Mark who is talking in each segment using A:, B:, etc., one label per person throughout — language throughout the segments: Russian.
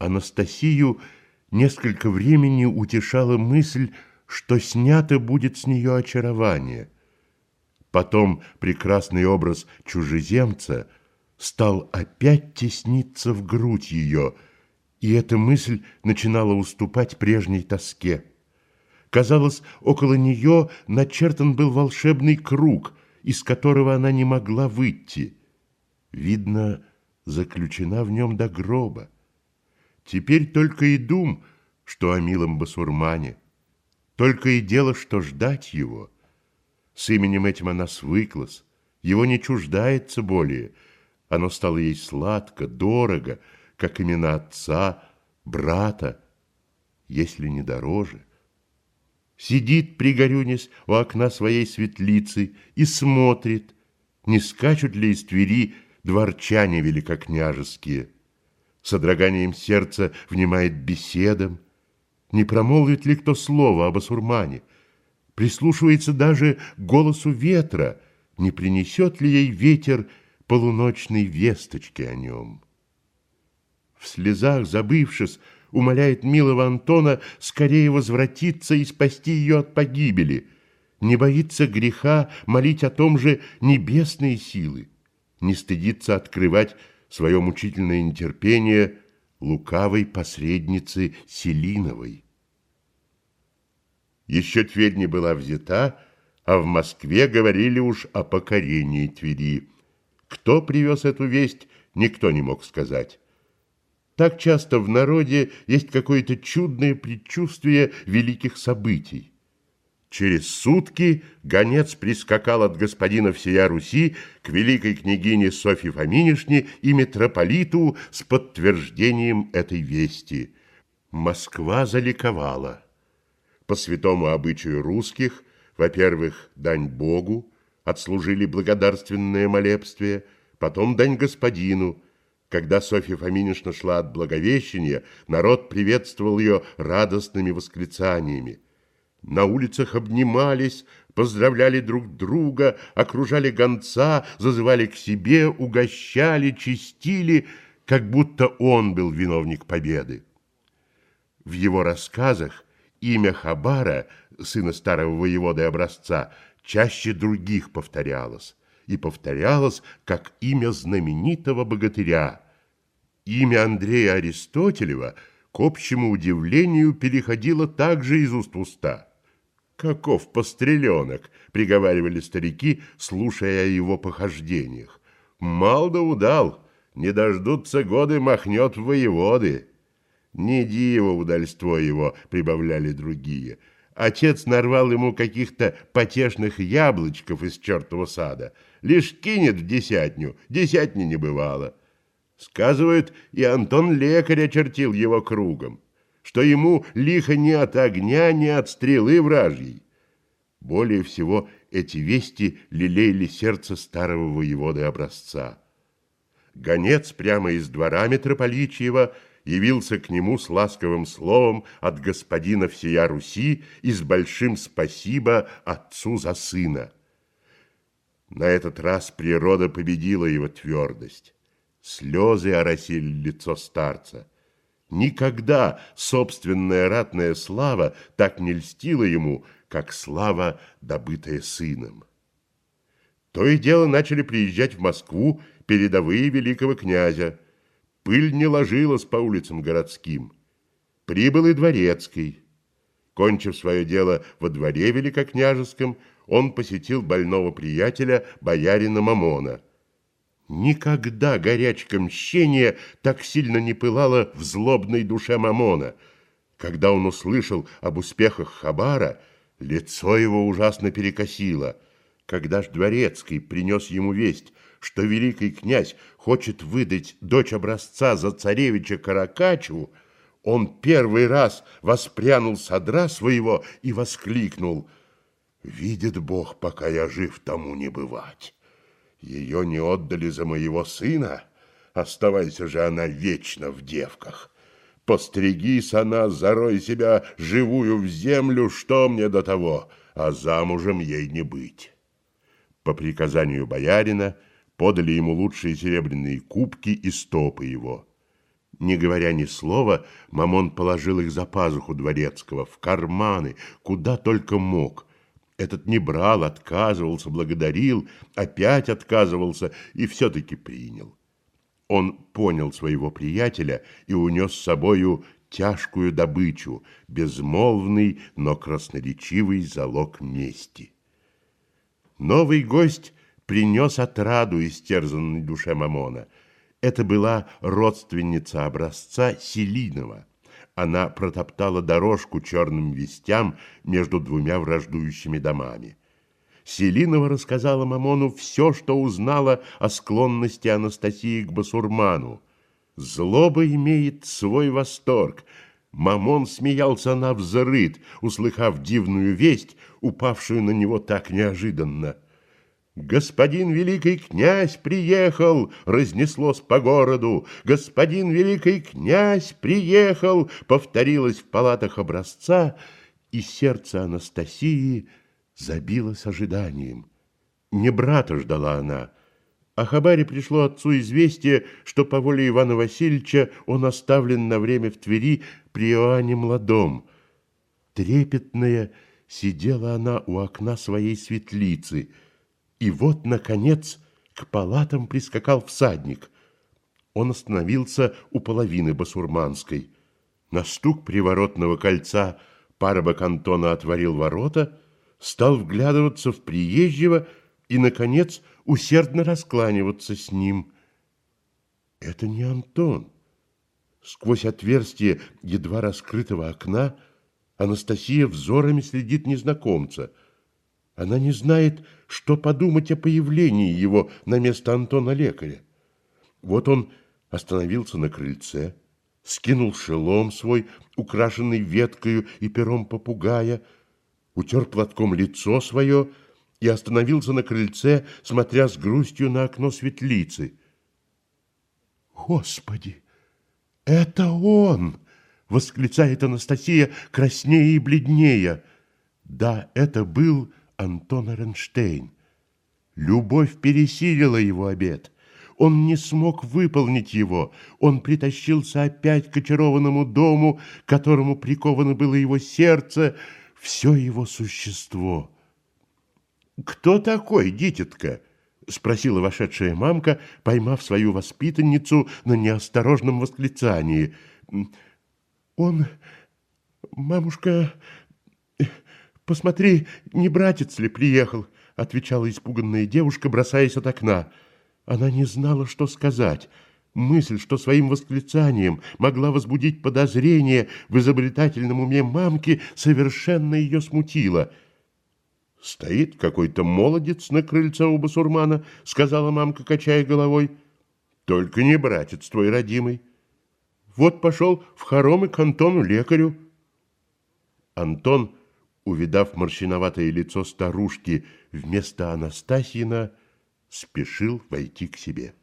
A: Анастасию несколько времени утешала мысль, что снято будет с нее очарование. Потом прекрасный образ чужеземца стал опять тесниться в грудь ее, и эта мысль начинала уступать прежней тоске. Казалось, около нее начертан был волшебный круг, из которого она не могла выйти. Видно, заключена в нем до гроба. Теперь только и дум, что о милом басурмане. Только и дело, что ждать его. С именем этим она свыклась, его не чуждается более. Оно стало ей сладко, дорого, как имена отца, брата, если не дороже. Сидит, пригорюнясь, у окна своей светлицы и смотрит, не скачут ли из Твери дворчане великокняжеские. Содроганием сердца внимает беседам, не промолвит ли кто слово об Асурмане, прислушивается даже голосу ветра, не принесет ли ей ветер полуночной весточки о нем. В слезах, забывшись, умоляет милого Антона скорее возвратиться и спасти ее от погибели. Не боится греха молить о том же небесные силы. Не стыдится открывать свое мучительное нетерпение лукавой посредницы Селиновой. Еще Тверь не была взята, а в Москве говорили уж о покорении Твери. Кто привез эту весть, никто не мог сказать. Так часто в народе есть какое-то чудное предчувствие великих событий. Через сутки гонец прискакал от господина всея Руси к великой княгине Софье Фоминишне и митрополиту с подтверждением этой вести. Москва заликовала. По святому обычаю русских, во-первых, дань Богу, отслужили благодарственное молебствие, потом дань господину – когда Софья Фоминишна шла от Благовещения, народ приветствовал ее радостными восклицаниями. На улицах обнимались, поздравляли друг друга, окружали гонца, зазывали к себе, угощали, чистили, как будто он был виновник победы. В его рассказах имя Хабара, сына старого воевода и образца, чаще других повторялось и повторялось как имя знаменитого богатыря. Имя Андрея Аристотелева, к общему удивлению, переходило также из уст в уста. «Каков постреленок!» — приговаривали старики, слушая о его похождениях. «Мал да удал, не дождутся годы, махнет воеводы». «Не диво удальство его», — прибавляли другие. Отец нарвал ему каких-то потешных яблочков из чертова сада — лишь кинет в десятню, десятни не бывало. Сказывают, и Антон лекарь очертил его кругом, что ему лихо ни от огня, ни от стрелы вражьей. Более всего эти вести лелеяли сердце старого воеводы образца. Гонец прямо из двора митрополичьего явился к нему с ласковым словом от господина всея Руси и с большим спасибо отцу за сына. На этот раз природа победила его твердость. Слезы оросили лицо старца. Никогда собственная ратная слава так не льстила ему, как слава, добытая сыном. То и дело начали приезжать в Москву передовые великого князя. Пыль не ложилась по улицам городским. Прибыл и дворецкий. Кончив свое дело во дворе великокняжеском, он посетил больного приятеля, боярина Мамона. Никогда горячка мщения так сильно не пылала в злобной душе Мамона. Когда он услышал об успехах Хабара, лицо его ужасно перекосило. Когда ж Дворецкий принес ему весть, что великий князь хочет выдать дочь образца за царевича Каракачу, он первый раз воспрянул содра своего и воскликнул — Видит Бог, пока я жив, тому не бывать. Ее не отдали за моего сына, оставайся же она вечно в девках. Постригись она, зарой себя живую в землю, что мне до того, а замужем ей не быть. По приказанию боярина подали ему лучшие серебряные кубки и стопы его. Не говоря ни слова, Мамон положил их за пазуху дворецкого, в карманы, куда только мог. Этот не брал, отказывался, благодарил, опять отказывался и все-таки принял. Он понял своего приятеля и унес с собою тяжкую добычу, безмолвный, но красноречивый залог мести. Новый гость принес отраду истерзанной душе Мамона. Это была родственница образца Селинова. Она протоптала дорожку черным вестям между двумя враждующими домами. Селинова рассказала Мамону все, что узнала о склонности Анастасии к басурману. Злоба имеет свой восторг. Мамон смеялся на взрыд, услыхав дивную весть, упавшую на него так неожиданно. «Господин великий князь приехал!» — разнеслось по городу. «Господин великий князь приехал!» — повторилось в палатах образца, и сердце Анастасии забилось ожиданием. Не брата ждала она, а Хабаре пришло отцу известие, что по воле Ивана Васильевича он оставлен на время в Твери при Иоанне Младом. Трепетная сидела она у окна своей светлицы — и вот, наконец, к палатам прискакал всадник. Он остановился у половины басурманской. На стук приворотного кольца парабок Антона отворил ворота, стал вглядываться в приезжего и, наконец, усердно раскланиваться с ним. Это не Антон. Сквозь отверстие едва раскрытого окна Анастасия взорами следит незнакомца — она не знает, что подумать о появлении его на место Антона лекаря. Вот он остановился на крыльце, скинул шелом свой, украшенный веткою и пером попугая, утер платком лицо свое и остановился на крыльце, смотря с грустью на окно светлицы. «Господи, это он!» — восклицает Анастасия, краснее и бледнее. Да, это был Антон Эренштейн. Любовь пересилила его обет. Он не смог выполнить его. Он притащился опять к очарованному дому, которому приковано было его сердце, все его существо. «Кто такой, дитятка?» — спросила вошедшая мамка, поймав свою воспитанницу на неосторожном восклицании. «Он... мамушка... «Посмотри, не братец ли приехал?» — отвечала испуганная девушка, бросаясь от окна. Она не знала, что сказать. Мысль, что своим восклицанием могла возбудить подозрение в изобретательном уме мамки, совершенно ее смутила. «Стоит какой-то молодец на крыльце у басурмана», — сказала мамка, качая головой. «Только не братец твой родимый. Вот пошел в хоромы к Антону лекарю». Антон увидав морщиноватое лицо старушки вместо Анастасьина, спешил войти к себе.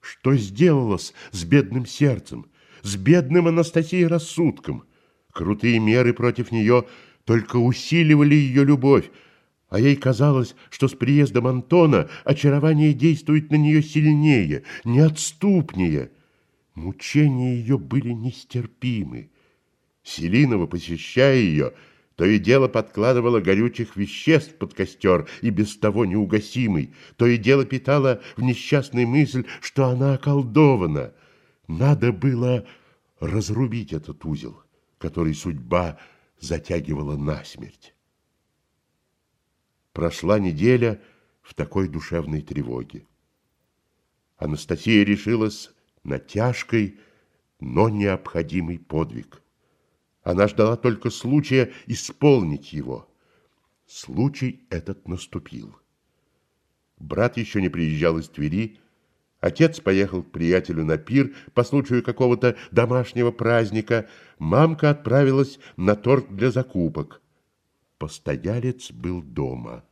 A: Что сделалось с бедным сердцем, с бедным Анастасией рассудком? Крутые меры против нее только усиливали ее любовь, а ей казалось, что с приездом Антона очарование действует на нее сильнее, неотступнее. Мучения ее были нестерпимы. Селинова, посещая ее, то и дело подкладывала горючих веществ под костер, и без того неугасимый, то и дело питала в несчастной мысль, что она околдована. Надо было разрубить этот узел, который судьба затягивала насмерть. Прошла неделя в такой душевной тревоге. Анастасия решилась на тяжкий, но необходимый подвиг. Она ждала только случая исполнить его. Случай этот наступил. Брат еще не приезжал из Твери. Отец поехал к приятелю на пир по случаю какого-то домашнего праздника. Мамка отправилась на торг для закупок. Постоялец был дома.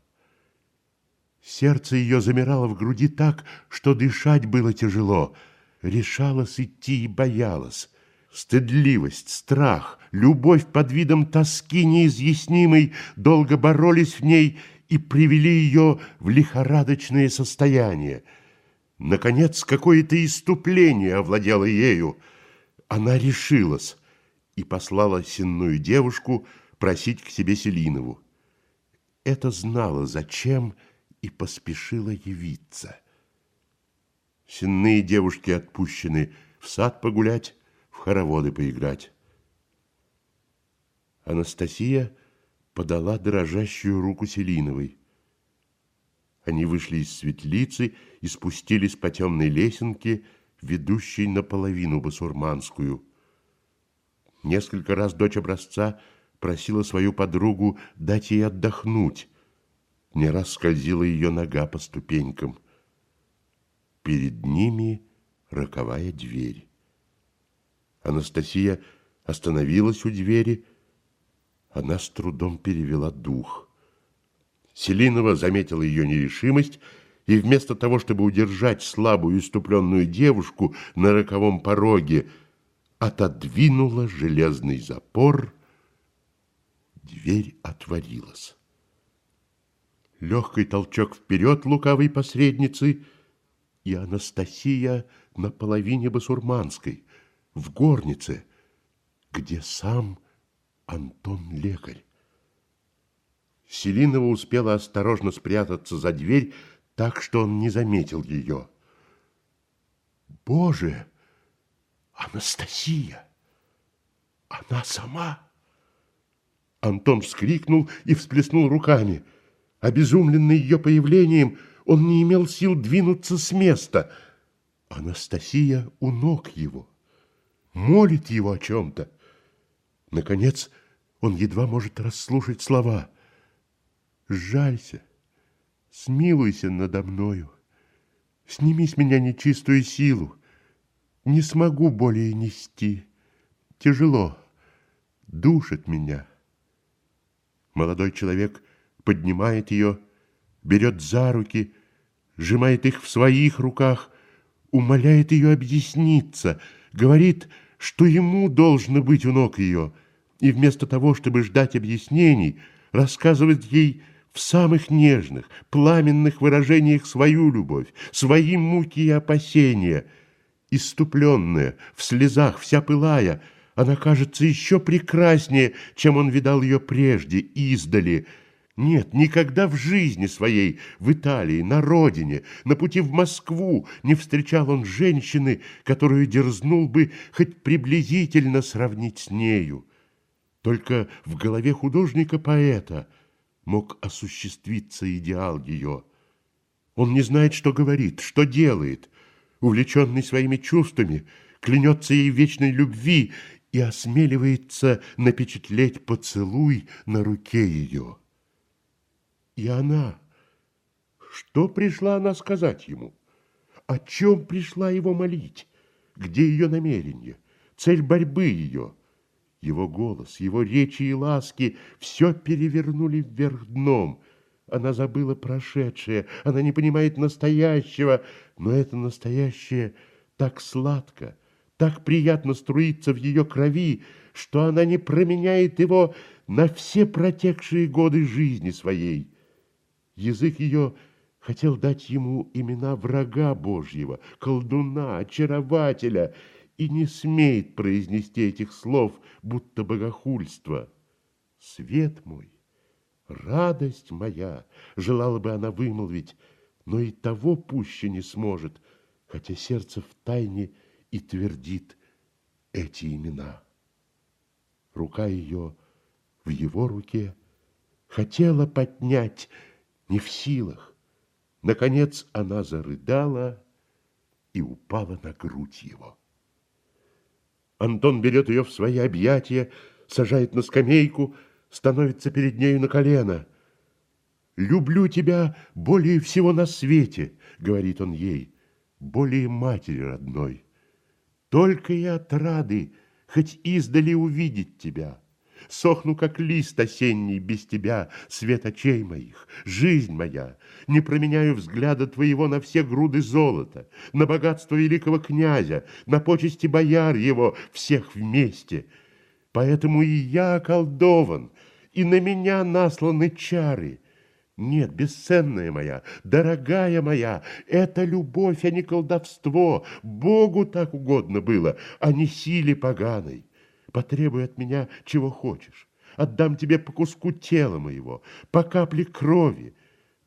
A: Сердце ее замирало в груди так, что дышать было тяжело. Решалась идти и боялась. Стыдливость, страх, любовь под видом тоски неизъяснимой долго боролись в ней и привели ее в лихорадочное состояние. Наконец, какое-то иступление овладело ею. Она решилась и послала сенную девушку просить к себе Селинову. Это знала, зачем, и поспешила явиться. Сенные девушки отпущены в сад погулять, хороводы поиграть. Анастасия подала дрожащую руку Селиновой. Они вышли из светлицы и спустились по темной лесенке, ведущей наполовину басурманскую. Несколько раз дочь образца просила свою подругу дать ей отдохнуть. Не раз скользила ее нога по ступенькам. Перед ними роковая дверь. Анастасия остановилась у двери. Она с трудом перевела дух. Селинова заметила ее нерешимость и вместо того, чтобы удержать слабую иступленную девушку на роковом пороге, отодвинула железный запор. Дверь отворилась. Легкий толчок вперед лукавой посредницы, и Анастасия на половине басурманской, в горнице, где сам Антон лекарь. Селинова успела осторожно спрятаться за дверь, так что он не заметил ее. Боже, Анастасия! Она сама! Антон вскрикнул и всплеснул руками. Обезумленный ее появлением, он не имел сил двинуться с места. Анастасия у ног его, молит его о чем-то. Наконец, он едва может расслушать слова — Жалься, смилуйся надо мною. Сними с меня нечистую силу. Не смогу более нести. Тяжело, душит меня. Молодой человек поднимает ее, берет за руки, сжимает их в своих руках, умоляет ее объясниться, говорит, что ему должно быть у ног ее, и вместо того, чтобы ждать объяснений, рассказывает ей в самых нежных, пламенных выражениях свою любовь, свои муки и опасения. Иступленная, в слезах, вся пылая, она кажется еще прекраснее, чем он видал ее прежде, издали. Нет, никогда в жизни своей, в Италии, на родине, на пути в Москву не встречал он женщины, которую дерзнул бы хоть приблизительно сравнить с нею. Только в голове художника-поэта – мог осуществиться идеал ее. Он не знает, что говорит, что делает. Увлеченный своими чувствами, клянется ей вечной любви и осмеливается напечатлеть поцелуй на руке ее. И она... Что пришла она сказать ему? О чем пришла его молить? Где ее намерение? Цель борьбы ее? Его голос, его речи и ласки все перевернули вверх дном. Она забыла прошедшее, она не понимает настоящего, но это настоящее так сладко, так приятно струится в ее крови, что она не променяет его на все протекшие годы жизни своей. Язык ее хотел дать ему имена врага Божьего, колдуна, очарователя — и не смеет произнести этих слов, будто богохульство. Свет мой, радость моя, желала бы она вымолвить, но и того пуще не сможет, хотя сердце в тайне и твердит эти имена. Рука ее в его руке хотела поднять, не в силах. Наконец она зарыдала и упала на грудь его. Антон берет ее в свои объятия, сажает на скамейку, становится перед нею на колено. «Люблю тебя более всего на свете», — говорит он ей, — «более матери родной. Только и от рады, хоть издали увидеть тебя». Сохну, как лист осенний без тебя, свет очей моих, жизнь моя. Не променяю взгляда твоего на все груды золота, на богатство великого князя, на почести бояр его, всех вместе. Поэтому и я околдован, и на меня насланы чары. Нет, бесценная моя, дорогая моя, это любовь, а не колдовство. Богу так угодно было, а не силе поганой. Потребуй от меня, чего хочешь. Отдам тебе по куску тела моего, по капле крови.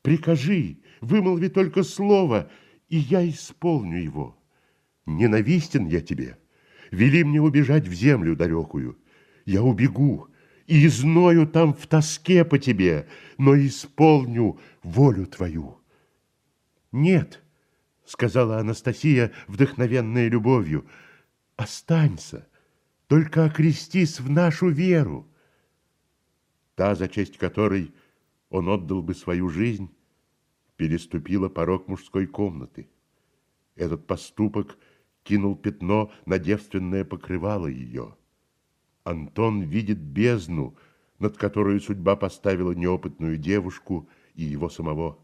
A: Прикажи, вымолви только слово, и я исполню его. Ненавистен я тебе. Вели мне убежать в землю далекую. Я убегу, и изною там в тоске по тебе, но исполню волю твою. Нет, сказала Анастасия, вдохновенная любовью, останься, только окрестись в нашу веру. Та, за честь которой он отдал бы свою жизнь, переступила порог мужской комнаты. Этот поступок кинул пятно на девственное покрывало ее. Антон видит бездну, над которой судьба поставила неопытную девушку и его самого.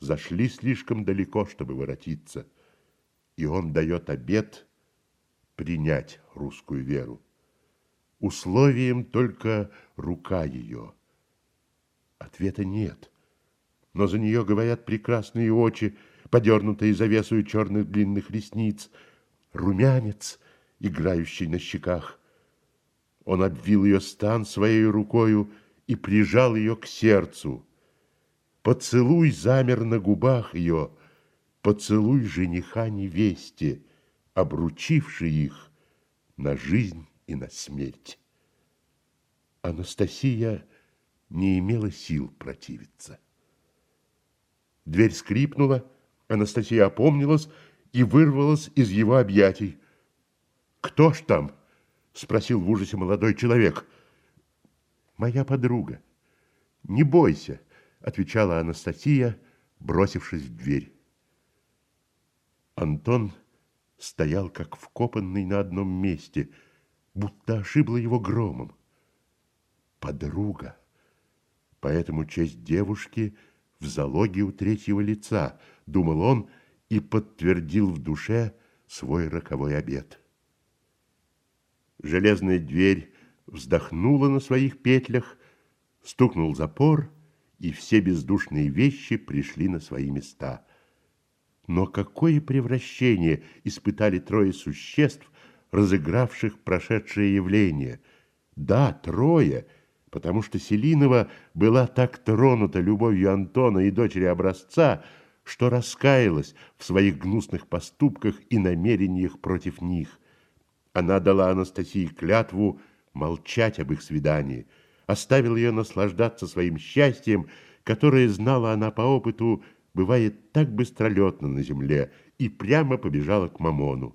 A: Зашли слишком далеко, чтобы воротиться, и он дает обет принять русскую веру. Условием только рука ее. Ответа нет, но за нее говорят прекрасные очи, подернутые завесою черных длинных ресниц, румянец, играющий на щеках – он обвил ее стан своей рукою и прижал ее к сердцу. Поцелуй замер на губах ее, поцелуй жениха невесте, обручивший их на жизнь и на смерть. Анастасия не имела сил противиться. Дверь скрипнула, Анастасия опомнилась и вырвалась из его объятий. «Кто ж там?» Спросил в ужасе молодой человек. Моя подруга. Не бойся, отвечала Анастасия, бросившись в дверь. Антон стоял как вкопанный на одном месте, будто ошибла его громом. Подруга. Поэтому честь девушки в залоге у третьего лица, думал он и подтвердил в душе свой роковой обет. Железная дверь вздохнула на своих петлях, стукнул запор, и все бездушные вещи пришли на свои места. Но какое превращение испытали трое существ, разыгравших прошедшее явление? Да, трое, потому что Селинова была так тронута любовью Антона и дочери образца, что раскаялась в своих гнусных поступках и намерениях против них – она дала Анастасии клятву молчать об их свидании, оставила ее наслаждаться своим счастьем, которое, знала она по опыту, бывает так быстролетно на земле, и прямо побежала к Мамону.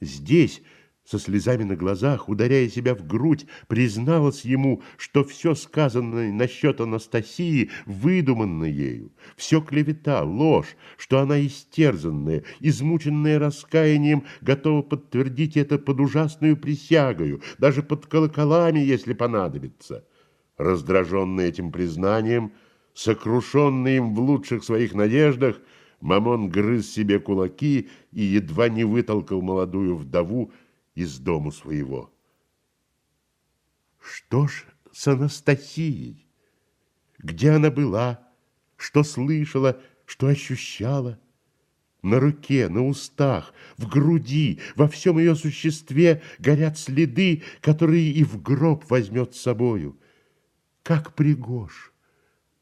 A: Здесь со слезами на глазах, ударяя себя в грудь, призналась ему, что все сказанное насчет Анастасии выдуманно ею, все клевета, ложь, что она истерзанная, измученная раскаянием, готова подтвердить это под ужасную присягою, даже под колоколами, если понадобится. Раздраженный этим признанием, сокрушенный им в лучших своих надеждах, Мамон грыз себе кулаки и едва не вытолкал молодую вдову из дому своего. Что ж с Анастасией? Где она была? Что слышала? Что ощущала? На руке, на устах, в груди, во всем ее существе горят следы, которые и в гроб возьмет с собою. Как пригож,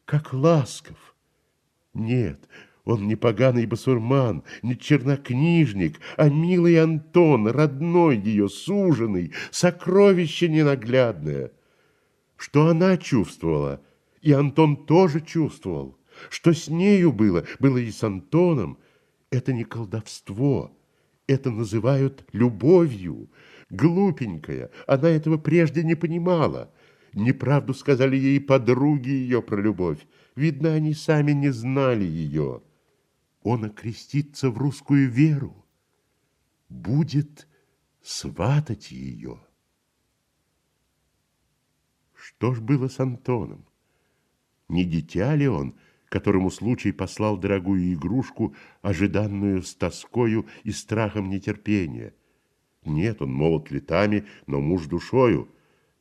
A: как ласков. Нет, он не поганый басурман, не чернокнижник, а милый Антон, родной ее, суженый, сокровище ненаглядное. Что она чувствовала, и Антон тоже чувствовал. Что с нею было, было и с Антоном. Это не колдовство, это называют любовью. Глупенькая, она этого прежде не понимала. Неправду сказали ей подруги ее про любовь. Видно, они сами не знали ее он окрестится в русскую веру, будет сватать ее. Что ж было с Антоном? Не дитя ли он, которому случай послал дорогую игрушку, ожиданную с тоскою и страхом нетерпения? Нет, он молод летами, но муж душою,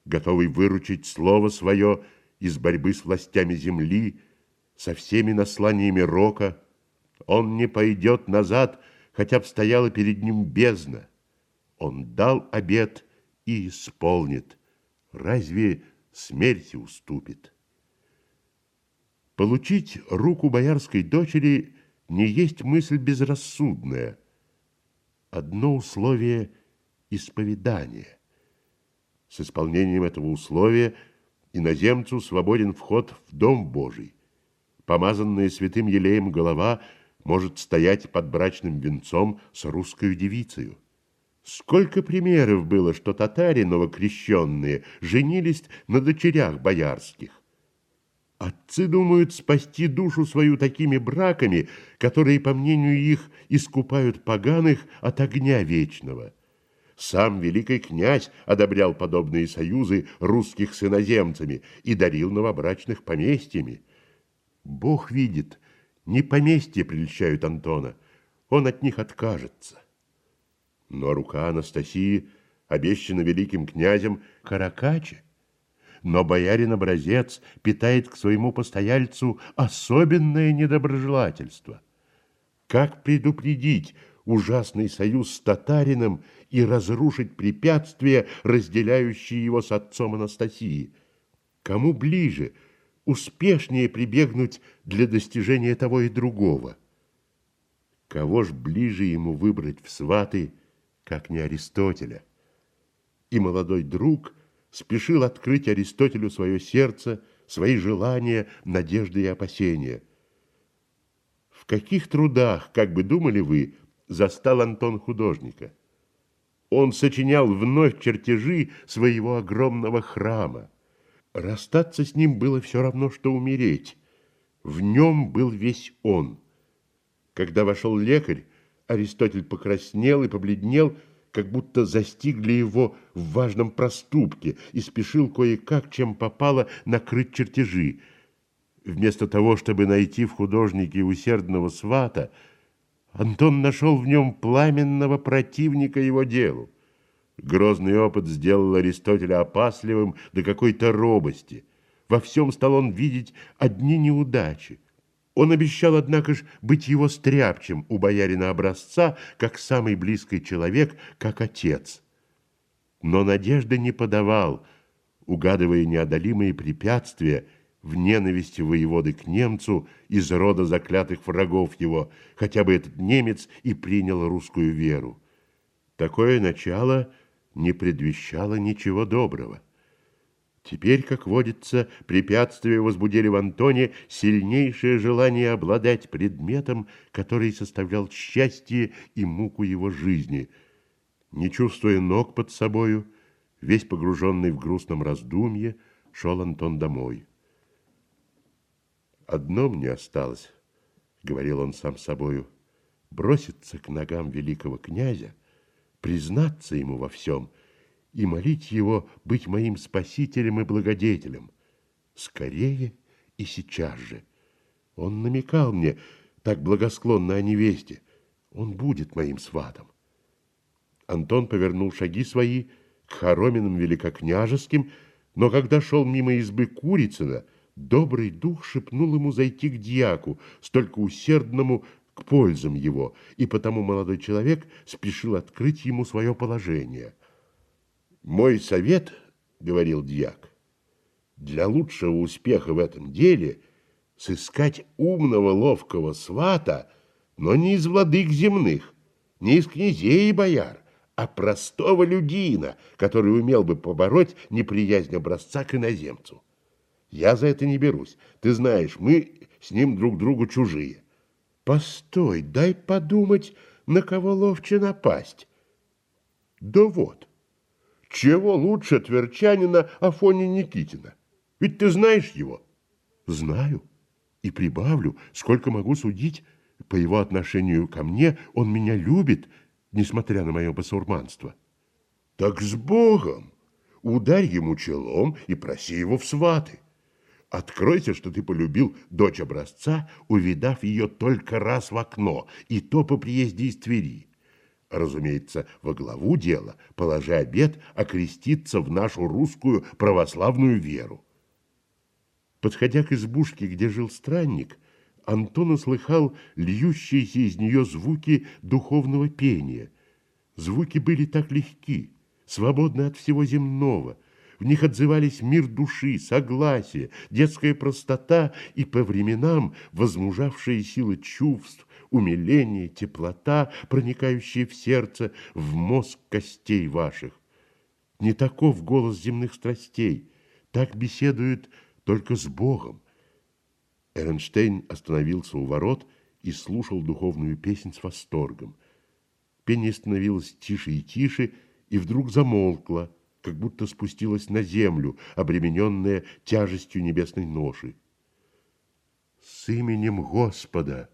A: готовый выручить слово свое из борьбы с властями земли, со всеми насланиями рока. Он не пойдет назад, хотя б стояла перед ним бездна. Он дал обет и исполнит. Разве смерти уступит? Получить руку боярской дочери не есть мысль безрассудная. Одно условие – исповедание. С исполнением этого условия иноземцу свободен вход в Дом Божий. Помазанная святым елеем голова может стоять под брачным венцом с русской девицей. Сколько примеров было, что татари новокрещенные женились на дочерях боярских. Отцы думают спасти душу свою такими браками, которые, по мнению их, искупают поганых от огня вечного. Сам великий князь одобрял подобные союзы русских с иноземцами и дарил новобрачных поместьями. Бог видит, не поместья прельщают Антона, он от них откажется. Но рука Анастасии обещана великим князем Каракаче. Но боярин-образец питает к своему постояльцу особенное недоброжелательство. Как предупредить ужасный союз с татарином и разрушить препятствия, разделяющие его с отцом Анастасии. Кому ближе, успешнее прибегнуть для достижения того и другого? Кого ж ближе ему выбрать в сваты, как не Аристотеля? И молодой друг спешил открыть Аристотелю свое сердце, свои желания, надежды и опасения. В каких трудах, как бы думали вы, застал Антон художника? Он сочинял вновь чертежи своего огромного храма. Расстаться с ним было все равно, что умереть. В нем был весь он. Когда вошел лекарь, Аристотель покраснел и побледнел, как будто застигли его в важном проступке и спешил кое-как, чем попало, накрыть чертежи. Вместо того, чтобы найти в художнике усердного свата, Антон нашел в нем пламенного противника его делу. Грозный опыт сделал Аристотеля опасливым до какой-то робости. Во всем стал он видеть одни неудачи. Он обещал, однако ж, быть его стряпчем у боярина образца, как самый близкий человек, как отец. Но надежды не подавал, угадывая неодолимые препятствия, в ненависти воеводы к немцу из рода заклятых врагов его, хотя бы этот немец и принял русскую веру. Такое начало не предвещало ничего доброго. Теперь, как водится, препятствия возбудили в Антоне сильнейшее желание обладать предметом, который составлял счастье и муку его жизни. Не чувствуя ног под собою, весь погруженный в грустном раздумье, шел Антон домой. «Одно мне осталось», — говорил он сам собою, — «броситься к ногам великого князя, признаться ему во всем и молить его быть моим спасителем и благодетелем. Скорее и сейчас же. Он намекал мне так благосклонно о невесте. Он будет моим сватом». Антон повернул шаги свои к хороминам великокняжеским, но когда шел мимо избы Курицына, Добрый дух шепнул ему зайти к дьяку, столько усердному к пользам его, и потому молодой человек спешил открыть ему свое положение. «Мой совет, — говорил дьяк, — для лучшего успеха в этом деле сыскать умного, ловкого свата, но не из владык земных, не из князей и бояр, а простого людина, который умел бы побороть неприязнь образца к иноземцу. Я за это не берусь. Ты знаешь, мы с ним друг другу чужие. Постой, дай подумать, на кого ловче напасть. Да вот, чего лучше тверчанина Афони Никитина? Ведь ты знаешь его. Знаю. И прибавлю, сколько могу судить, по его отношению ко мне он меня любит, несмотря на мое басурманство. Так с Богом! Ударь ему челом и проси его в сваты. Откройся, что ты полюбил дочь образца, увидав ее только раз в окно, и то по приезде из Твери. Разумеется, во главу дела положи обет окреститься в нашу русскую православную веру. Подходя к избушке, где жил странник, Антон услыхал льющиеся из нее звуки духовного пения. Звуки были так легки, свободны от всего земного. В них отзывались мир души, согласие, детская простота и по временам возмужавшие силы чувств, умиление, теплота, проникающие в сердце, в мозг костей ваших. Не таков голос земных страстей, так беседуют только с Богом. Эрнштейн остановился у ворот и слушал духовную песнь с восторгом. Пение становилось тише и тише, и вдруг замолкло, как будто спустилось на землю, обремененная тяжестью небесной ноши. «С именем Господа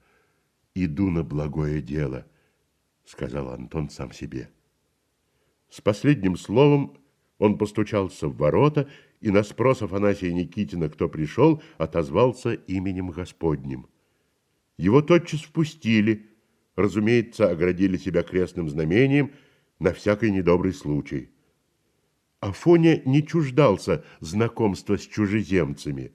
A: иду на благое дело», — сказал Антон сам себе. С последним словом он постучался в ворота и на спрос Афанасия Никитина, кто пришел, отозвался именем Господним. Его тотчас впустили, разумеется, оградили себя крестным знамением на всякий недобрый случай. Афоня не чуждался знакомства с чужеземцами.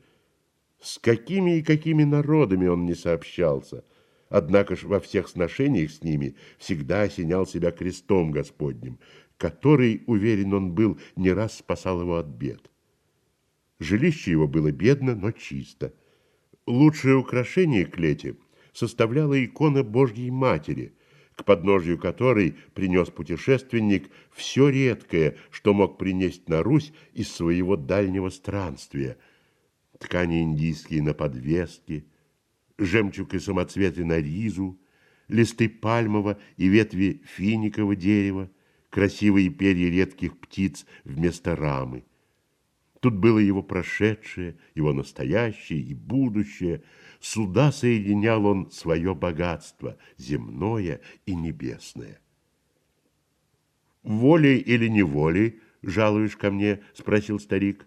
A: С какими и какими народами он не сообщался, однако ж во всех сношениях с ними всегда осенял себя крестом Господним, который, уверен он был, не раз спасал его от бед. Жилище его было бедно, но чисто. Лучшее украшение клети составляла икона Божьей Матери, к подножью которой принес путешественник все редкое, что мог принести на Русь из своего дальнего странствия. Ткани индийские на подвеске, жемчуг и самоцветы на ризу, листы пальмового и ветви финикового дерева, красивые перья редких птиц вместо рамы. Тут было его прошедшее, его настоящее и будущее. Сюда соединял он свое богатство, земное и небесное. «Волей или неволей, жалуешь ко мне?» – спросил старик.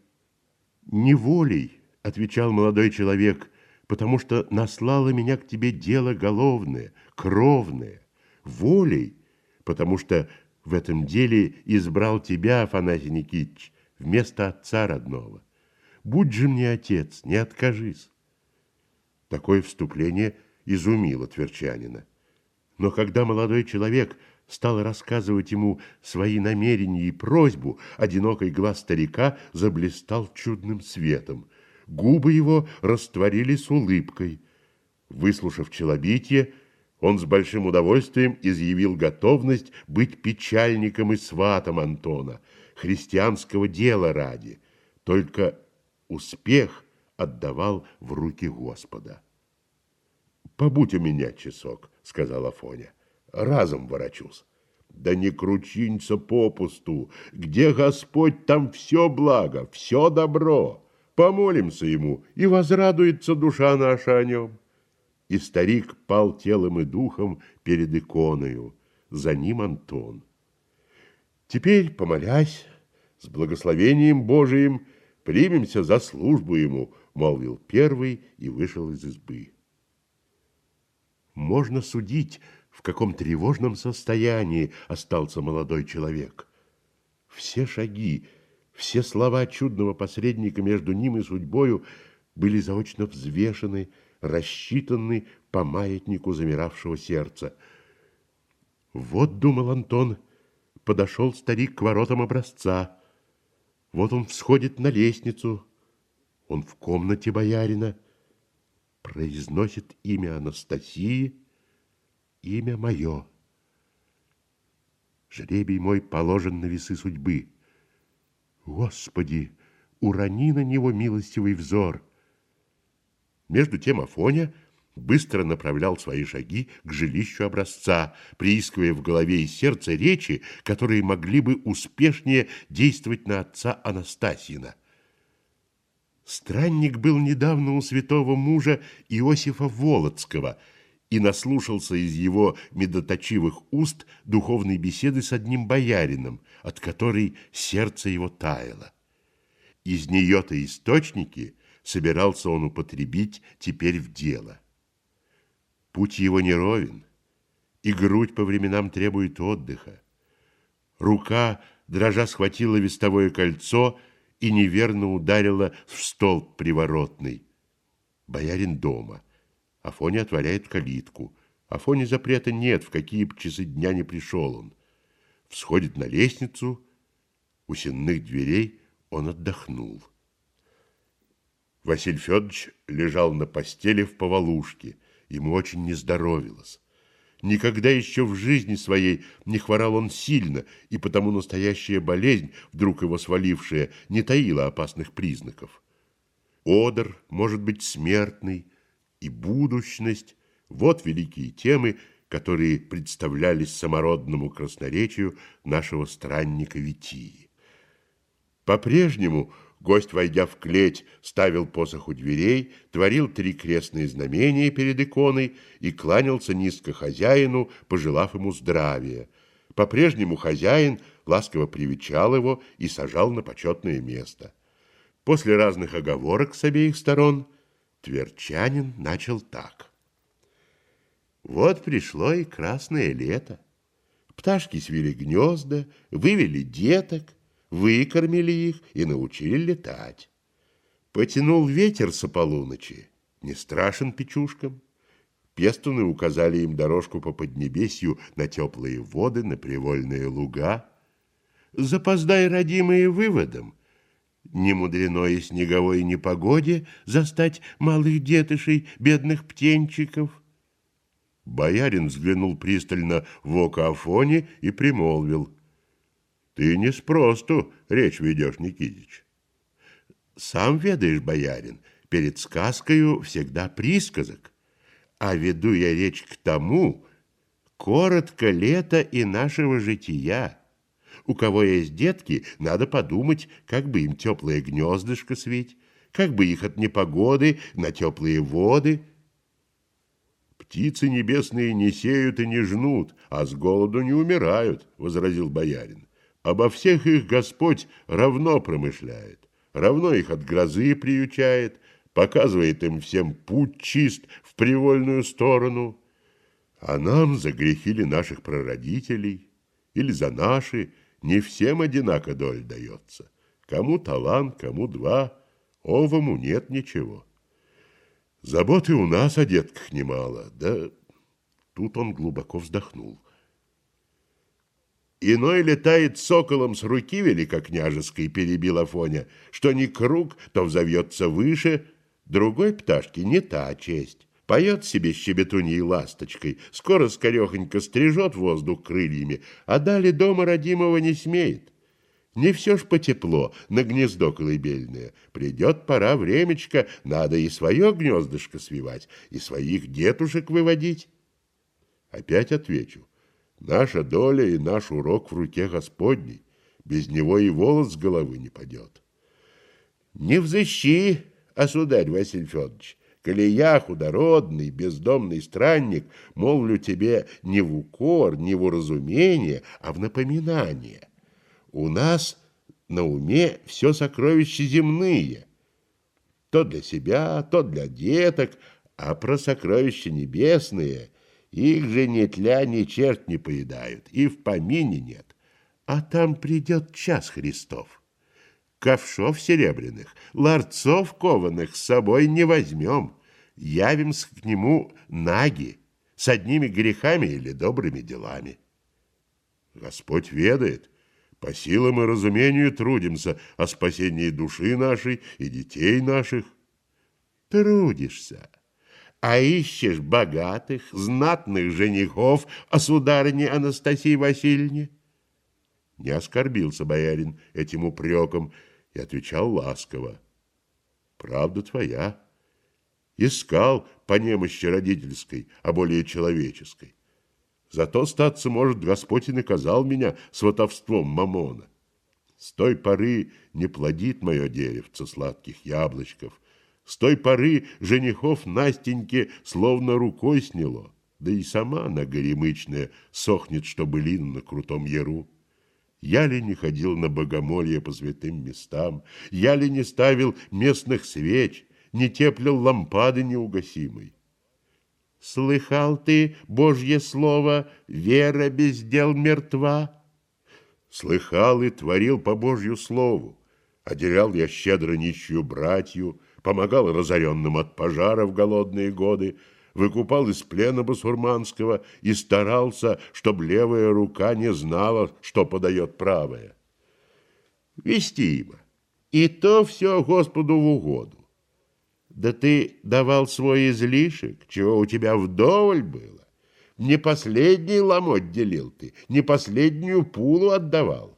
A: «Неволей», – отвечал молодой человек, «потому что наслало меня к тебе дело головное, кровное. Волей, потому что в этом деле избрал тебя, Афанасий Никитич, вместо отца родного. Будь же мне отец, не откажись. Такое вступление изумило Тверчанина. Но когда молодой человек стал рассказывать ему свои намерения и просьбу, одинокий глаз старика заблистал чудным светом. Губы его растворились улыбкой. Выслушав челобитие, он с большим удовольствием изъявил готовность быть печальником и сватом Антона – христианского дела ради, только успех отдавал в руки Господа. «Побудь у меня часок», — сказал Афоня, — «разом ворочусь». «Да не кручинься попусту! Где Господь, там все благо, все добро! Помолимся Ему, и возрадуется душа наша о Нем!» И старик пал телом и духом перед иконою, за ним Антон. Теперь, помолясь, с благословением Божиим примемся за службу ему, молвил первый и вышел из избы. Можно судить, в каком тревожном состоянии остался молодой человек. Все шаги, все слова чудного посредника между ним и судьбою были заочно взвешены, рассчитаны по маятнику замиравшего сердца. Вот, думал Антон, — подошел старик к воротам образца. Вот он всходит на лестницу. Он в комнате боярина. Произносит имя Анастасии, имя мое. Жребий мой положен на весы судьбы. Господи, урони на него милостивый взор. Между тем Афоня быстро направлял свои шаги к жилищу образца, приискивая в голове и сердце речи, которые могли бы успешнее действовать на отца Анастасина. Странник был недавно у святого мужа Иосифа Володского и наслушался из его медоточивых уст духовной беседы с одним боярином, от которой сердце его таяло. Из нее-то источники собирался он употребить теперь в дело. Путь его неровен, и грудь по временам требует отдыха. Рука, дрожа, схватила вестовое кольцо и неверно ударила в столб приворотный. Боярин дома. Афоня отворяет калитку. Афоне запрета нет, в какие б часы дня не пришел он. Всходит на лестницу, у сенных дверей он отдохнул. Василий Федорович лежал на постели в повалушке. Ему очень не здоровилось. Никогда еще в жизни своей не хворал он сильно, и потому настоящая болезнь, вдруг его свалившая, не таила опасных признаков. Одер может быть смертный, и будущность – вот великие темы, которые представлялись самородному красноречию нашего странника Витии. По-прежнему гость, войдя в клеть, ставил посох у дверей, творил три крестные знамения перед иконой и кланялся низко хозяину, пожелав ему здравия. По-прежнему хозяин ласково привечал его и сажал на почетное место. После разных оговорок с обеих сторон Тверчанин начал так. Вот пришло и красное лето. Пташки свели гнезда, вывели деток – выкормили их и научили летать. Потянул ветер со полуночи, не страшен печушкам. Пестуны указали им дорожку по Поднебесью на теплые воды, на привольные луга. Запоздай, родимые, выводом. Не мудрено и снеговой непогоде застать малых детышей, бедных птенчиков. Боярин взглянул пристально в око Афоне и примолвил — ты не спросту речь ведешь, Никитич. Сам ведаешь, боярин, перед сказкою всегда присказок, а веду я речь к тому, коротко лето и нашего жития. У кого есть детки, надо подумать, как бы им теплое гнездышко свить, как бы их от непогоды на теплые воды. Птицы небесные не сеют и не жнут, а с голоду не умирают, — возразил боярин. Обо всех их Господь равно промышляет, равно их от грозы приючает, показывает им всем путь чист в привольную сторону. А нам за грехи ли наших прародителей или за наши не всем одинако доль дается. Кому талант, кому два, овому нет ничего. Заботы у нас о детках немало, да тут он глубоко вздохнул. Иной летает соколом с руки великокняжеской, перебил Афоня, что не круг, то взовьется выше, другой пташке не та честь. Поет себе щебетуньей ласточкой, скоро скорехонько стрижет воздух крыльями, а далее дома родимого не смеет. Не все ж потепло на гнездо колыбельное. Придет пора времечко, надо и свое гнездышко свивать, и своих детушек выводить. Опять отвечу. Наша доля и наш урок в руке Господней. Без него и волос с головы не падет. Не взыщи, осударь Василий Федорович, коли я, худородный, бездомный странник, молвлю тебе не в укор, не в уразумение, а в напоминание. У нас на уме все сокровища земные. То для себя, то для деток, а про сокровища небесные — их же ни тля, ни черт не поедают, и в помине нет. А там придет час Христов. Ковшов серебряных, ларцов кованых с собой не возьмем. Явимся к нему наги, с одними грехами или добрыми делами. Господь ведает, по силам и разумению трудимся о спасении души нашей и детей наших. Трудишься а ищешь богатых, знатных женихов, а сударыне Анастасии Васильевне? Не оскорбился боярин этим упреком и отвечал ласково. Правда твоя. Искал по немощи родительской, а более человеческой. Зато, статься может, Господь и наказал меня сватовством мамона. С той поры не плодит мое деревце сладких яблочков, с той поры женихов Настеньке словно рукой сняло, да и сама она горемычная сохнет, что былин на крутом яру. Я ли не ходил на богомолье по святым местам, я ли не ставил местных свеч, не теплил лампады неугасимой. Слыхал ты, Божье слово, вера без дел мертва? Слыхал и творил по Божью слову Отделял я щедро нищую братью, помогал разоренным от пожара в голодные годы, выкупал из плена басурманского и старался, чтобы левая рука не знала, что подает правая. Вестимо. И то все Господу в угоду. Да ты давал свой излишек, чего у тебя вдоволь было. Не последний ломоть делил ты, не последнюю пулу отдавал.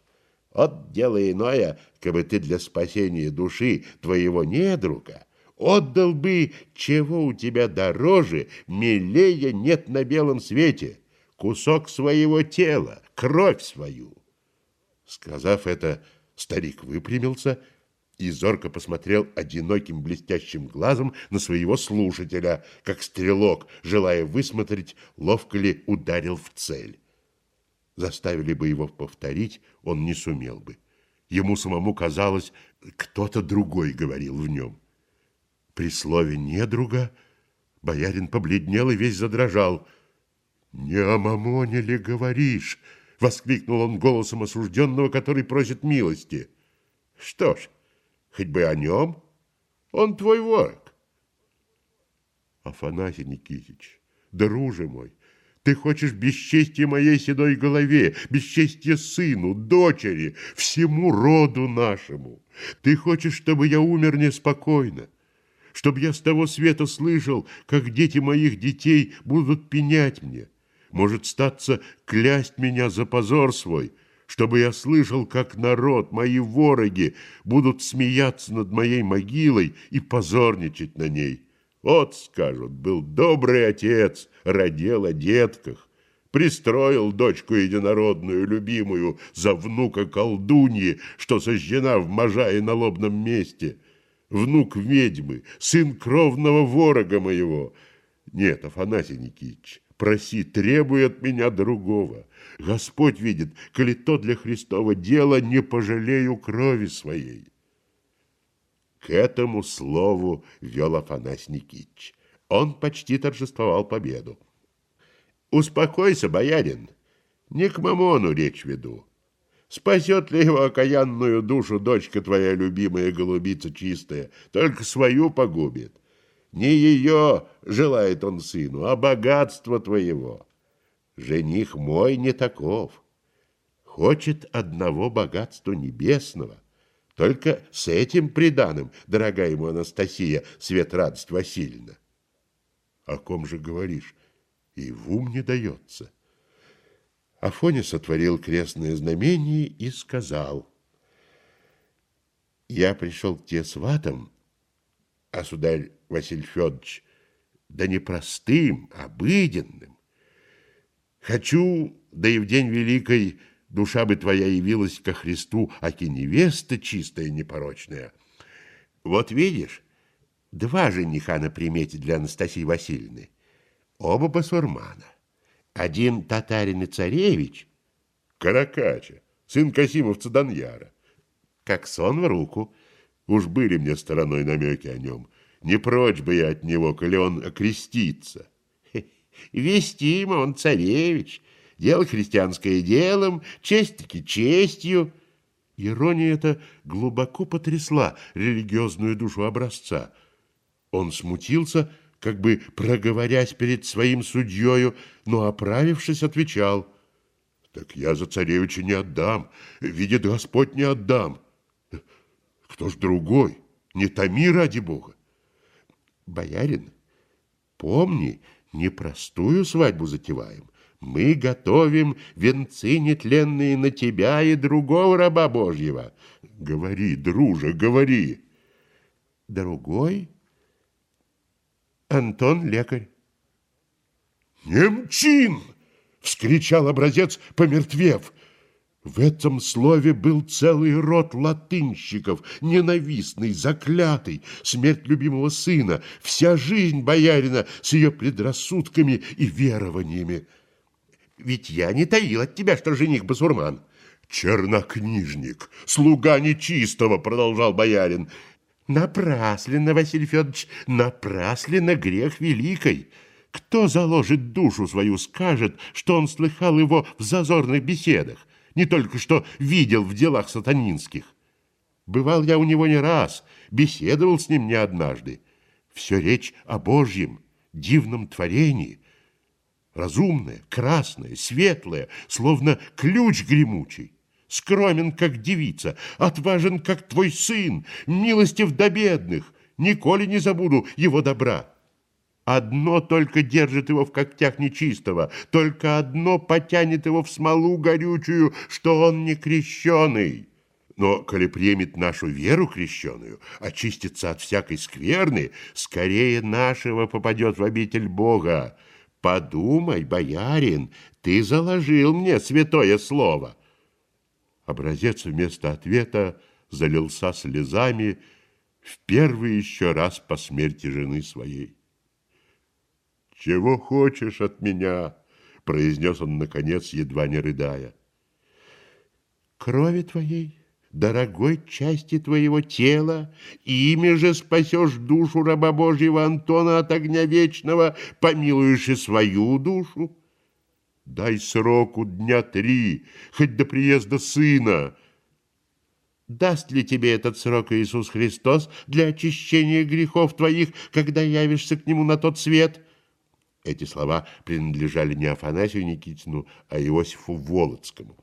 A: От дело иное, как бы ты для спасения души твоего недруга отдал бы, чего у тебя дороже, милее нет на белом свете, кусок своего тела, кровь свою. Сказав это, старик выпрямился и зорко посмотрел одиноким блестящим глазом на своего слушателя, как стрелок, желая высмотреть, ловко ли ударил в цель. Заставили бы его повторить, он не сумел бы. Ему самому казалось, кто-то другой говорил в нем. При слове «недруга» боярин побледнел и весь задрожал. «Не о мамоне ли говоришь?» — воскликнул он голосом осужденного, который просит милости. «Что ж, хоть бы о нем. Он твой ворог». «Афанасий Никитич, друже мой, ты хочешь бесчестия моей седой голове, бесчестия сыну, дочери, всему роду нашему. Ты хочешь, чтобы я умер неспокойно чтобы я с того света слышал, как дети моих детей будут пенять мне. Может, статься, клясть меня за позор свой, чтобы я слышал, как народ, мои вороги, будут смеяться над моей могилой и позорничать на ней. Вот, скажут, был добрый отец, родил о детках, пристроил дочку единородную, любимую, за внука колдуньи, что сожжена в Можае на лобном месте — внук ведьмы, сын кровного ворога моего. Нет, Афанасий Никитич, проси, требуй от меня другого. Господь видит, коли то для Христова дела, не пожалею крови своей. К этому слову вел Афанасий Никитич. Он почти торжествовал победу. «Успокойся, боярин, не к Мамону речь веду. Спасет ли его окаянную душу дочка твоя любимая голубица чистая, только свою погубит. Не ее желает он сыну, а богатство твоего. Жених мой не таков. Хочет одного богатства небесного. Только с этим приданым, дорогая ему Анастасия, свет радость Васильевна. О ком же говоришь? И в ум не дается. Афоня сотворил крестное знамение и сказал, «Я пришел к тебе сватом, а сударь Василий Федорович, да не простым, а обыденным. Хочу, да и в день великой душа бы твоя явилась ко Христу, аки невеста чистая, непорочная. Вот видишь, два жениха на примете для Анастасии Васильевны, оба басурмана. Один татарин и царевич, Каракача, сын Касимовца Даньяра, как сон в руку. Уж были мне стороной намеки о нем. Не прочь бы я от него, коли он окрестится. Вестимо он царевич, дело христианское делом, честь-таки честью. Ирония эта глубоко потрясла религиозную душу образца. Он смутился как бы проговорясь перед своим судьею, но, оправившись, отвечал, «Так я за царевича не отдам, видит Господь, не отдам. Кто ж другой? Не томи ради Бога!» «Боярин, помни, непростую свадьбу затеваем. Мы готовим венцы нетленные на тебя и другого раба Божьего. Говори, друже, говори!» «Другой?» Антон лекарь. «Немчин!» — вскричал образец, помертвев. В этом слове был целый род латынщиков, ненавистный, заклятый, смерть любимого сына, вся жизнь боярина с ее предрассудками и верованиями. Ведь я не таил от тебя, что жених басурман. Чернокнижник, слуга нечистого, продолжал боярин, — Напрасленно, Василий Федорович, напрасленно грех великой. Кто заложит душу свою, скажет, что он слыхал его в зазорных беседах, не только что видел в делах сатанинских. Бывал я у него не раз, беседовал с ним не однажды. Все речь о Божьем, дивном творении. Разумное, красное, светлое, словно ключ гремучий. Скромен, как девица, отважен, как твой сын, милостив до бедных. Николи не забуду его добра. Одно только держит его в когтях нечистого, только одно потянет его в смолу горючую, что он не крещеный. Но, коли примет нашу веру крещеную, очистится от всякой скверны, скорее нашего попадет в обитель Бога. Подумай, боярин, ты заложил мне святое слово. Образец вместо ответа залился слезами в первый еще раз по смерти жены своей. «Чего хочешь от меня?» — произнес он, наконец, едва не рыдая. «Крови твоей» дорогой части твоего тела, ими же спасешь душу раба Божьего Антона от огня вечного, помилуешь и свою душу. Дай сроку дня три, хоть до приезда сына. Даст ли тебе этот срок Иисус Христос для очищения грехов твоих, когда явишься к Нему на тот свет?» Эти слова принадлежали не Афанасию Никитину, а Иосифу Волоцкому.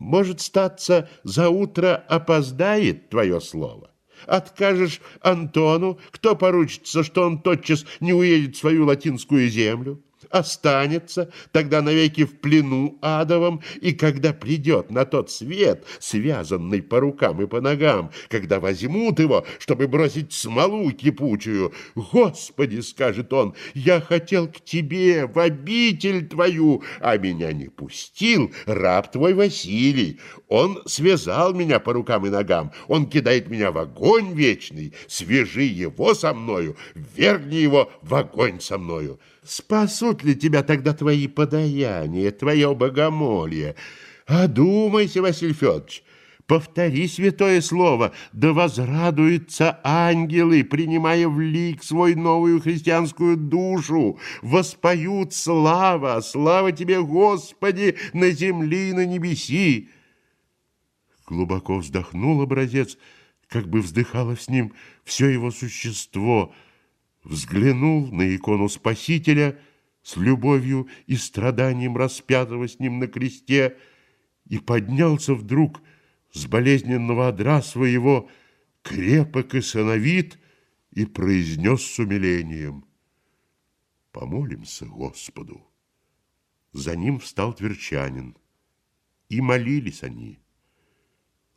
A: Может, статься, за утро опоздает твое слово. Откажешь Антону, кто поручится, что он тотчас не уедет в свою латинскую землю? Останется тогда навеки в плену адовом, и когда придет на тот свет, связанный по рукам и по ногам, когда возьмут его, чтобы бросить смолу кипучую, «Господи, — скажет он, — я хотел к тебе, в обитель твою, а меня не пустил раб твой Василий. Он связал меня по рукам и ногам, он кидает меня в огонь вечный, свяжи его со мною, вергни его в огонь со мною». Спасут ли тебя тогда твои подаяния, твое богомолье? Одумайся, Василий Федорович, повтори святое слово, да возрадуются ангелы, принимая в лик свой новую христианскую душу, воспоют слава, слава тебе, Господи, на земли и на небеси. Глубоко вздохнул образец, как бы вздыхало с ним все его существо — взглянул на икону Спасителя с любовью и страданием распятого с ним на кресте и поднялся вдруг с болезненного одра своего крепок и сыновит и произнес с умилением «Помолимся Господу». За ним встал Тверчанин, и молились они.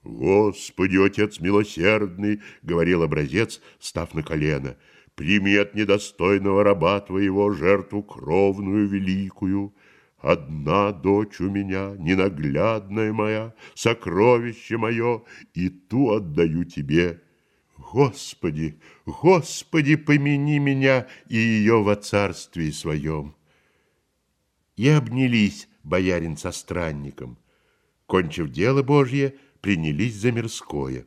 A: «Господи, Отец милосердный!» — говорил образец, став на колено — Прими от недостойного раба твоего жертву кровную великую. Одна дочь у меня, ненаглядная моя, сокровище мое, и ту отдаю тебе. Господи, Господи, помяни меня и ее во царстве своем. И обнялись боярин со странником. Кончив дело Божье, принялись за мирское.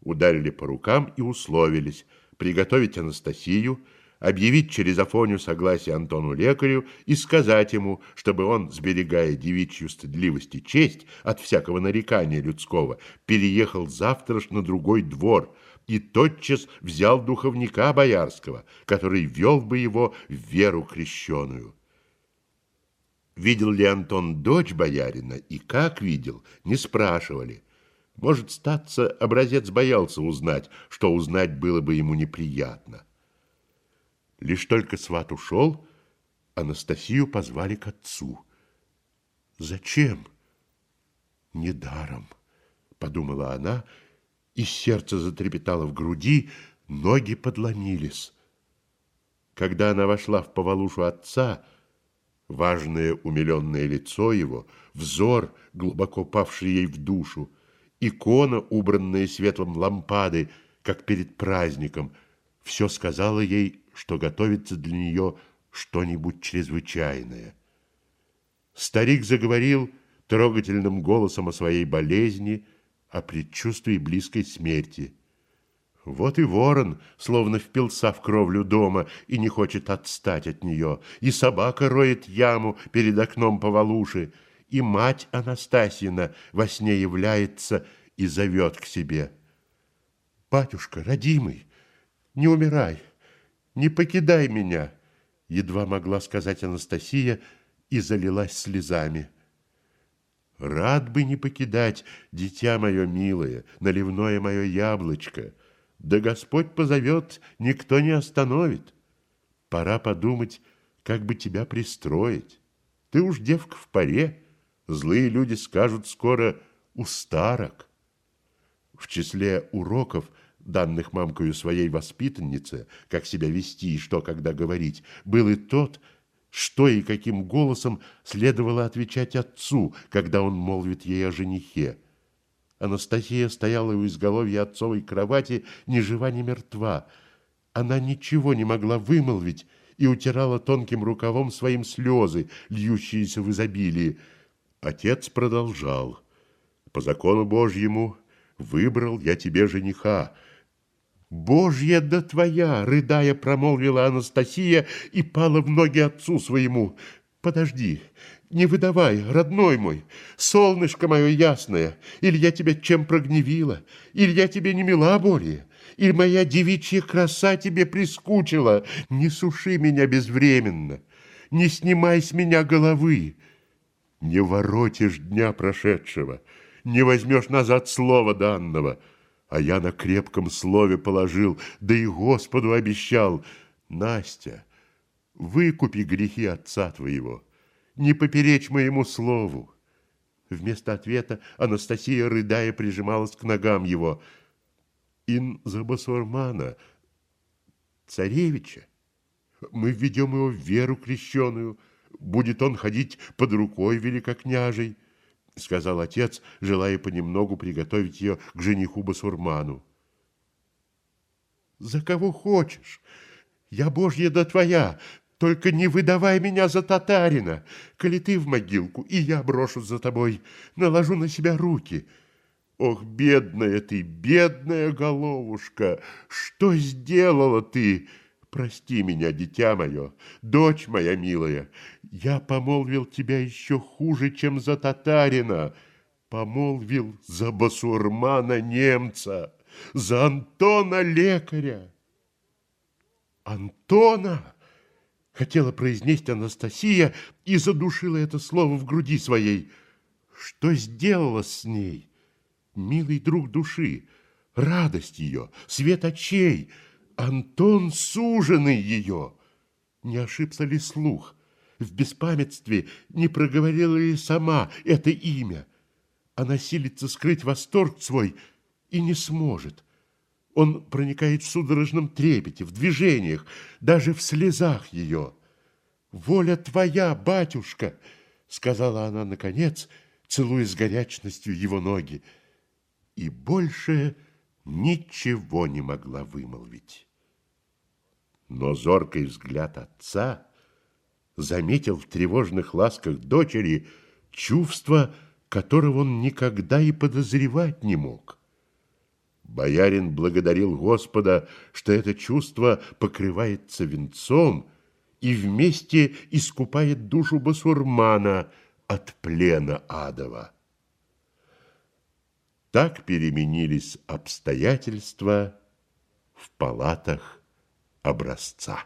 A: Ударили по рукам и условились – приготовить Анастасию, объявить через Афоню согласие Антону лекарю и сказать ему, чтобы он, сберегая девичью стыдливость и честь от всякого нарекания людского, переехал завтра на другой двор и тотчас взял духовника боярского, который вел бы его в веру крещеную. Видел ли Антон дочь боярина и как видел, не спрашивали. Может, статься, образец боялся узнать, что узнать было бы ему неприятно. Лишь только сват ушел, Анастасию позвали к отцу. «Зачем?» «Недаром», — подумала она, и сердце затрепетало в груди, ноги подломились. Когда она вошла в повалушу отца, важное умиленное лицо его, взор, глубоко павший ей в душу, икона, убранная светлом лампады, как перед праздником, все сказала ей, что готовится для нее что-нибудь чрезвычайное. Старик заговорил трогательным голосом о своей болезни, о предчувствии близкой смерти. Вот и ворон, словно впился в кровлю дома и не хочет отстать от нее, и собака роет яму перед окном повалуши, и мать Анастасьина во сне является и зовет к себе. Батюшка, родимый, не умирай, не покидай меня, едва могла сказать Анастасия и залилась слезами. Рад бы не покидать, дитя мое милое, наливное мое яблочко. Да Господь позовет, никто не остановит. Пора подумать, как бы тебя пристроить. Ты уж девка в паре, злые люди скажут скоро у старок. В числе уроков, данных мамкою своей воспитаннице, как себя вести и что когда говорить, был и тот, что и каким голосом следовало отвечать отцу, когда он молвит ей о женихе. Анастасия стояла у изголовья отцовой кровати, ни жива, ни мертва. Она ничего не могла вымолвить и утирала тонким рукавом своим слезы, льющиеся в изобилии. Отец продолжал. «По закону Божьему выбрал я тебе жениха». «Божья да твоя!» — рыдая промолвила Анастасия и пала в ноги отцу своему. «Подожди, не выдавай, родной мой, солнышко мое ясное, или я тебя чем прогневила, или я тебе не мила более, или моя девичья краса тебе прискучила, не суши меня безвременно, не снимай с меня головы, не воротишь дня прошедшего, не возьмешь назад слова данного». А я на крепком слове положил, да и Господу обещал. Настя, выкупи грехи отца твоего, не поперечь моему слову. Вместо ответа Анастасия, рыдая, прижималась к ногам его. Ин за басурмана, царевича, мы введем его в веру крещеную, будет он ходить под рукой великокняжей сказал отец, желая понемногу приготовить ее к жениху Басурману. «За кого хочешь? Я Божья да твоя, только не выдавай меня за татарина. Коли ты в могилку, и я брошу за тобой, наложу на себя руки». Ох, бедная ты, бедная головушка, что сделала ты? Прости меня, дитя мое, дочь моя милая, я помолвил тебя еще хуже, чем за татарина, помолвил за басурмана немца, за Антона лекаря. Антона! Хотела произнести Анастасия и задушила это слово в груди своей. Что сделала с ней? Милый друг души, радость ее, свет очей — Антон суженый ее. Не ошибся ли слух? В беспамятстве не проговорила ли сама это имя? Она силится скрыть восторг свой и не сможет. Он проникает в судорожном трепете, в движениях, даже в слезах ее. «Воля твоя, батюшка!» — сказала она наконец, целуя с горячностью его ноги. И больше ничего не могла вымолвить. Но зоркий взгляд отца заметил в тревожных ласках дочери чувство, которого он никогда и подозревать не мог. Боярин благодарил Господа, что это чувство покрывается венцом и вместе искупает душу басурмана от плена адова. Так переменились обстоятельства в палатах образца.